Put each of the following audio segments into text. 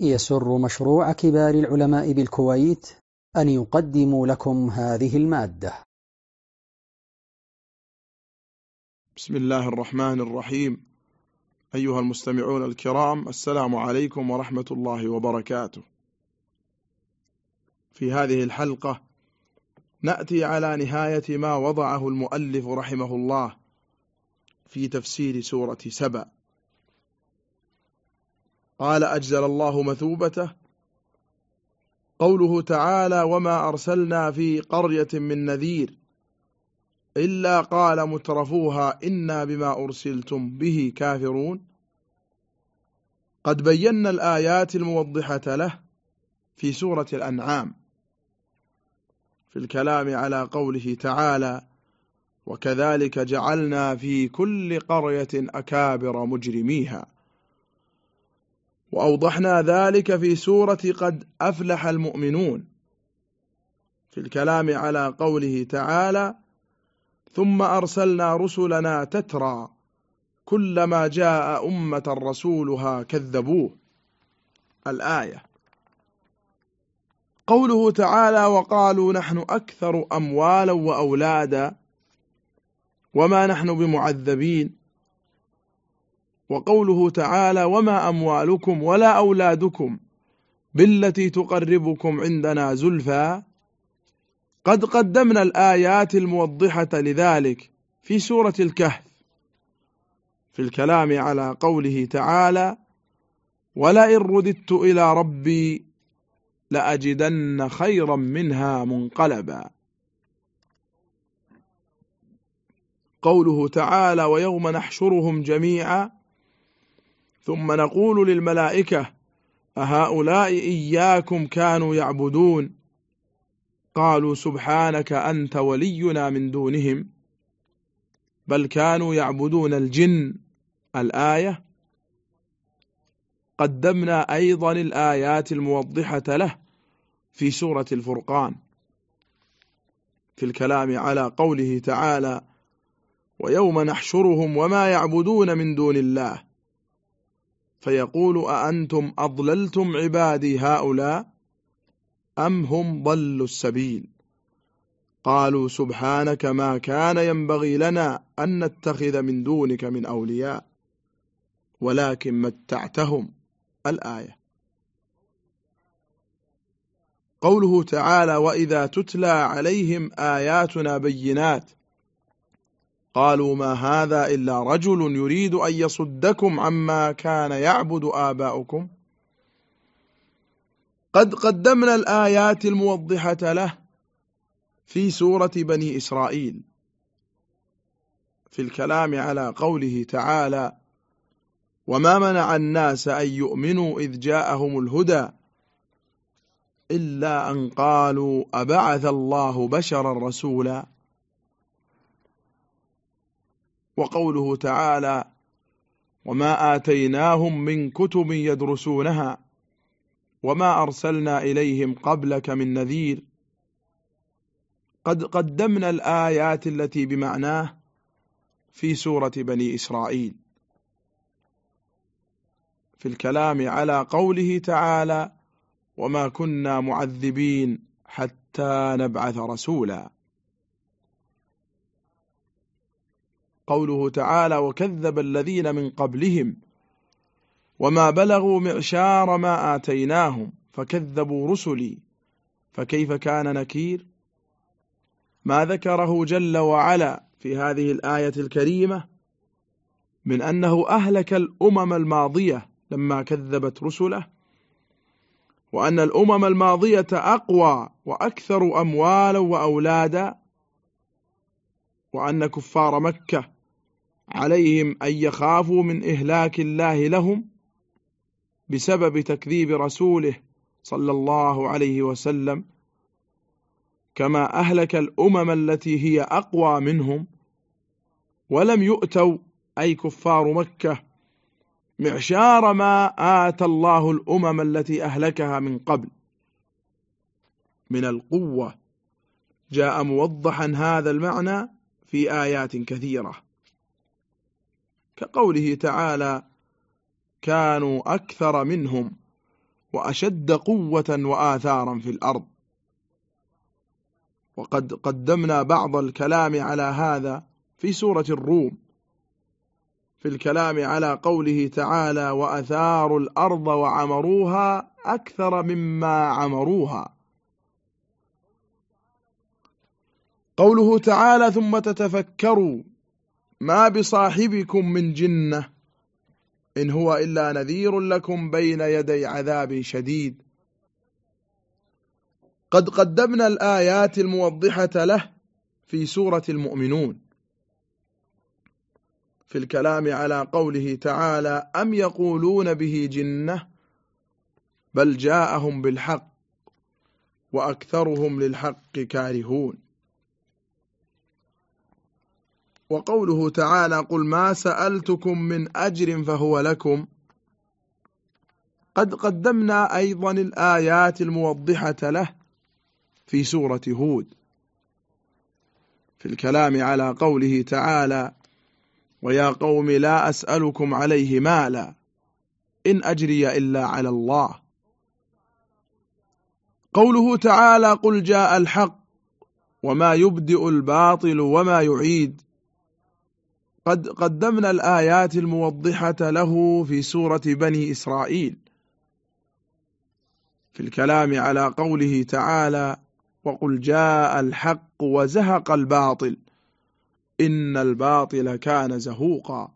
يسر مشروع كبار العلماء بالكويت أن يقدم لكم هذه المادة. بسم الله الرحمن الرحيم. أيها المستمعون الكرام السلام عليكم ورحمة الله وبركاته. في هذه الحلقة نأتي على نهاية ما وضعه المؤلف رحمه الله في تفسير سورة سبأ. قال أجزل الله مثوبته. قوله تعالى وما أرسلنا في قرية من نذير إلا قال مترفوها إنا بما أرسلتم به كافرون. قد بينا الآيات الموضحة له في سورة الأنعام في الكلام على قوله تعالى وكذلك جعلنا في كل قرية أكابر مجرميها. وأوضحنا ذلك في سورة قد أفلح المؤمنون. في الكلام على قوله تعالى ثم أرسلنا رسلنا تترى كلما جاء أمة رسولها كذبوه. الآية. قوله تعالى وقالوا نحن أكثر أموالا وأولادا وما نحن بمعذبين. وقوله تعالى وما أموالكم ولا أولادكم بالتي تقربكم عندنا زلفى قد قدمنا الآيات الموضحة لذلك في سورة الكهف. في الكلام على قوله تعالى ولئن رددت إلى ربي لأجدن خيرا منها منقلبا قوله تعالى ويوم نحشرهم جميعا ثم نقول للملائكة أهؤلاء إياكم كانوا يعبدون؟ قالوا سبحانك أنت ولينا من دونهم. بل كانوا يعبدون الجن. الآية قدمنا أيضا الآيات الموضحة له في سورة الفرقان. في الكلام على قوله تعالى ويوم نحشرهم وما يعبدون من دون الله فيقول أأنتم أضللتم عبادي هؤلاء أم هم ضلوا السبيل؟ قالوا سبحانك ما كان ينبغي لنا أن نتخذ من دونك من أولياء ولكن متعتهم الآية. قوله تعالى وإذا تتلى عليهم آياتنا بينات قالوا ما هذا إلا رجل يريد أن يصدكم عما كان يعبد آباؤكم. قد قدمنا الآيات الموضحة له في سورة بني إسرائيل في الكلام على قوله تعالى وما منع الناس أن يؤمنوا إذ جاءهم الهدى إلا أن قالوا أبعث الله بشرا رسولا. وقوله تعالى وما آتيناهم من كتب يدرسونها وما أرسلنا إليهم قبلك من نذير قد قدمنا الآيات التي بمعناه في سورة بني إسرائيل في الكلام على قوله تعالى وما كنا معذبين حتى نبعث رسولا قوله تعالى وكذب الذين من قبلهم وما بلغوا معشار ما آتيناهم فكذبوا رسلي فكيف كان نكير؟ ما ذكره جل وعلا في هذه الآية الكريمة من أنه أهلك الأمم الماضية لما كذبت رسله وأن الأمم الماضية أقوى وأكثر أموالا وأولادا وأن كفار مكة عليهم أن يخافوا من إهلاك الله لهم بسبب تكذيب رسوله صلى الله عليه وسلم كما أهلك الأمم التي هي أقوى منهم ولم يؤتوا أي كفار مكة معشار ما آتى الله الأمم التي أهلكها من قبل. من القوة جاء موضحا هذا المعنى في آيات كثيرة. كقوله تعالى كانوا أكثر منهم وأشد قوة وآثارا في الأرض. وقد قدمنا بعض الكلام على هذا في سورة الروم في الكلام على قوله تعالى وأثاروا الأرض وعمروها أكثر مما عمروها. قوله تعالى ثم تتفكروا ما بصاحبكم من جنة إن هو إلا نذير لكم بين يدي عذاب شديد. قد قدمنا الآيات الموضحة له في سورة المؤمنون. في الكلام على قوله تعالى أم يقولون به جنة؟ بل جاءهم بالحق وأكثرهم للحق كارهون. وقوله تعالى قل ما سألتكم من أجر فهو لكم. قد قدمنا أيضا الآيات الموضحة له في سورة هود. في الكلام على قوله تعالى ويا قوم لا أسألكم عليه مالا إن أجري إلا على الله. قوله تعالى قل جاء الحق وما يبدئ الباطل وما يعيد. قد قدمنا الآيات الموضحة له في سورة بني إسرائيل في الكلام على قوله تعالى وقل جاء الحق وزهق الباطل إن الباطل كان زهوقا.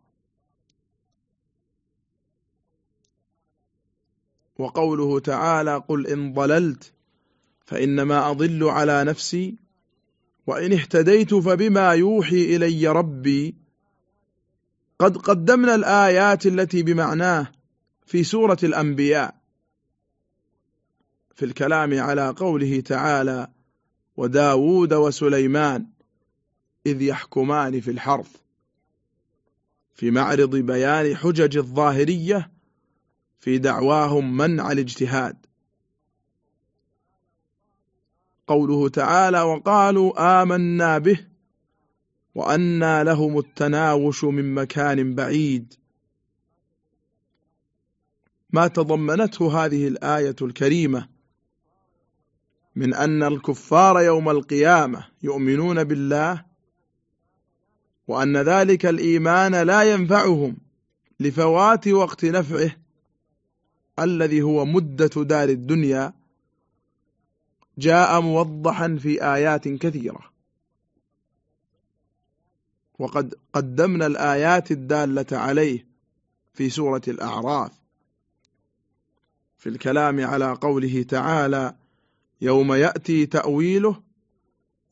وقوله تعالى قل إن ضللت فإنما أضل على نفسي وإن اهتديت فبما يوحي إلي ربي قد قدمنا الآيات التي بمعناه في سورة الأنبياء في الكلام على قوله تعالى وداود وسليمان إذ يحكمان في الحرث في معرض بيان حجج الظاهرية في دعواهم منع الاجتهاد. قوله تعالى وقالوا آمنا به وأنى لهم التناوش من مكان بعيد. ما تضمنته هذه الآية الكريمة من أن الكفار يوم القيامة يؤمنون بالله وأن ذلك الإيمان لا ينفعهم لفوات وقت نفعه الذي هو مدة دار الدنيا. جاء موضحا في آيات كثيرة. وقد قدمنا الآيات الدالة عليه في سورة الأعراف في الكلام على قوله تعالى يوم يأتي تأويله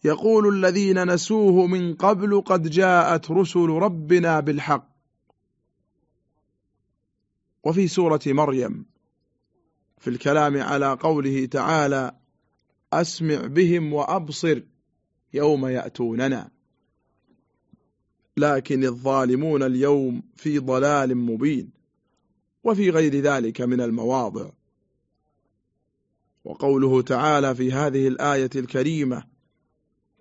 يقول الذين نسوه من قبل قد جاءت رسل ربنا بالحق. وفي سورة مريم في الكلام على قوله تعالى أسمع بهم وأبصر يوم يأتوننا. لكن الظالمون اليوم في ضلال مبين وفي غير ذلك من المواضع. وقوله تعالى في هذه الآية الكريمة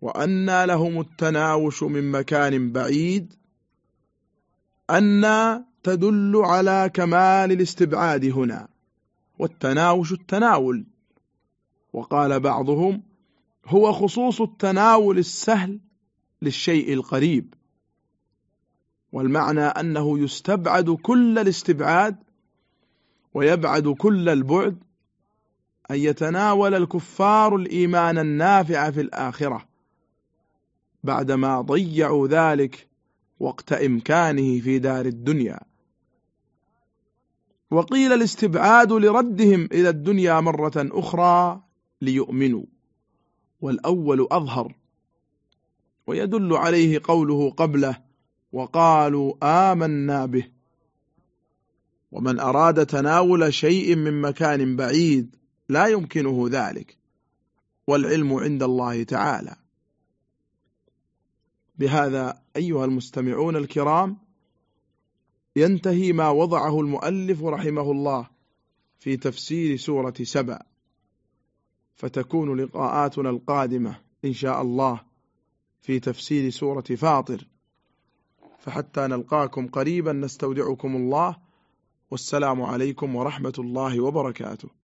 وأنى لهم التناوش من مكان بعيد أن تدل على كمال الاستبعاد هنا والتناوش التناول. وقال بعضهم هو خصوص التناول السهل للشيء القريب. والمعنى أنه يستبعد كل الاستبعاد ويبعد كل البعد أن يتناول الكفار الإيمان النافع في الآخرة بعدما ضيعوا ذلك وقت إمكانه في دار الدنيا. وقيل الاستبعاد لردهم إلى الدنيا مرة أخرى ليؤمنوا والأول أظهر ويدل عليه قوله قبله وقالوا آمنا به. ومن أراد تناول شيء من مكان بعيد لا يمكنه ذلك والعلم عند الله تعالى. بهذا أيها المستمعون الكرام ينتهي ما وضعه المؤلف رحمه الله في تفسير سورة سبأ. فتكون لقاءاتنا القادمة إن شاء الله في تفسير سورة فاطر. فحتى نلقاكم قريبا نستودعكم الله. والسلام عليكم ورحمة الله وبركاته.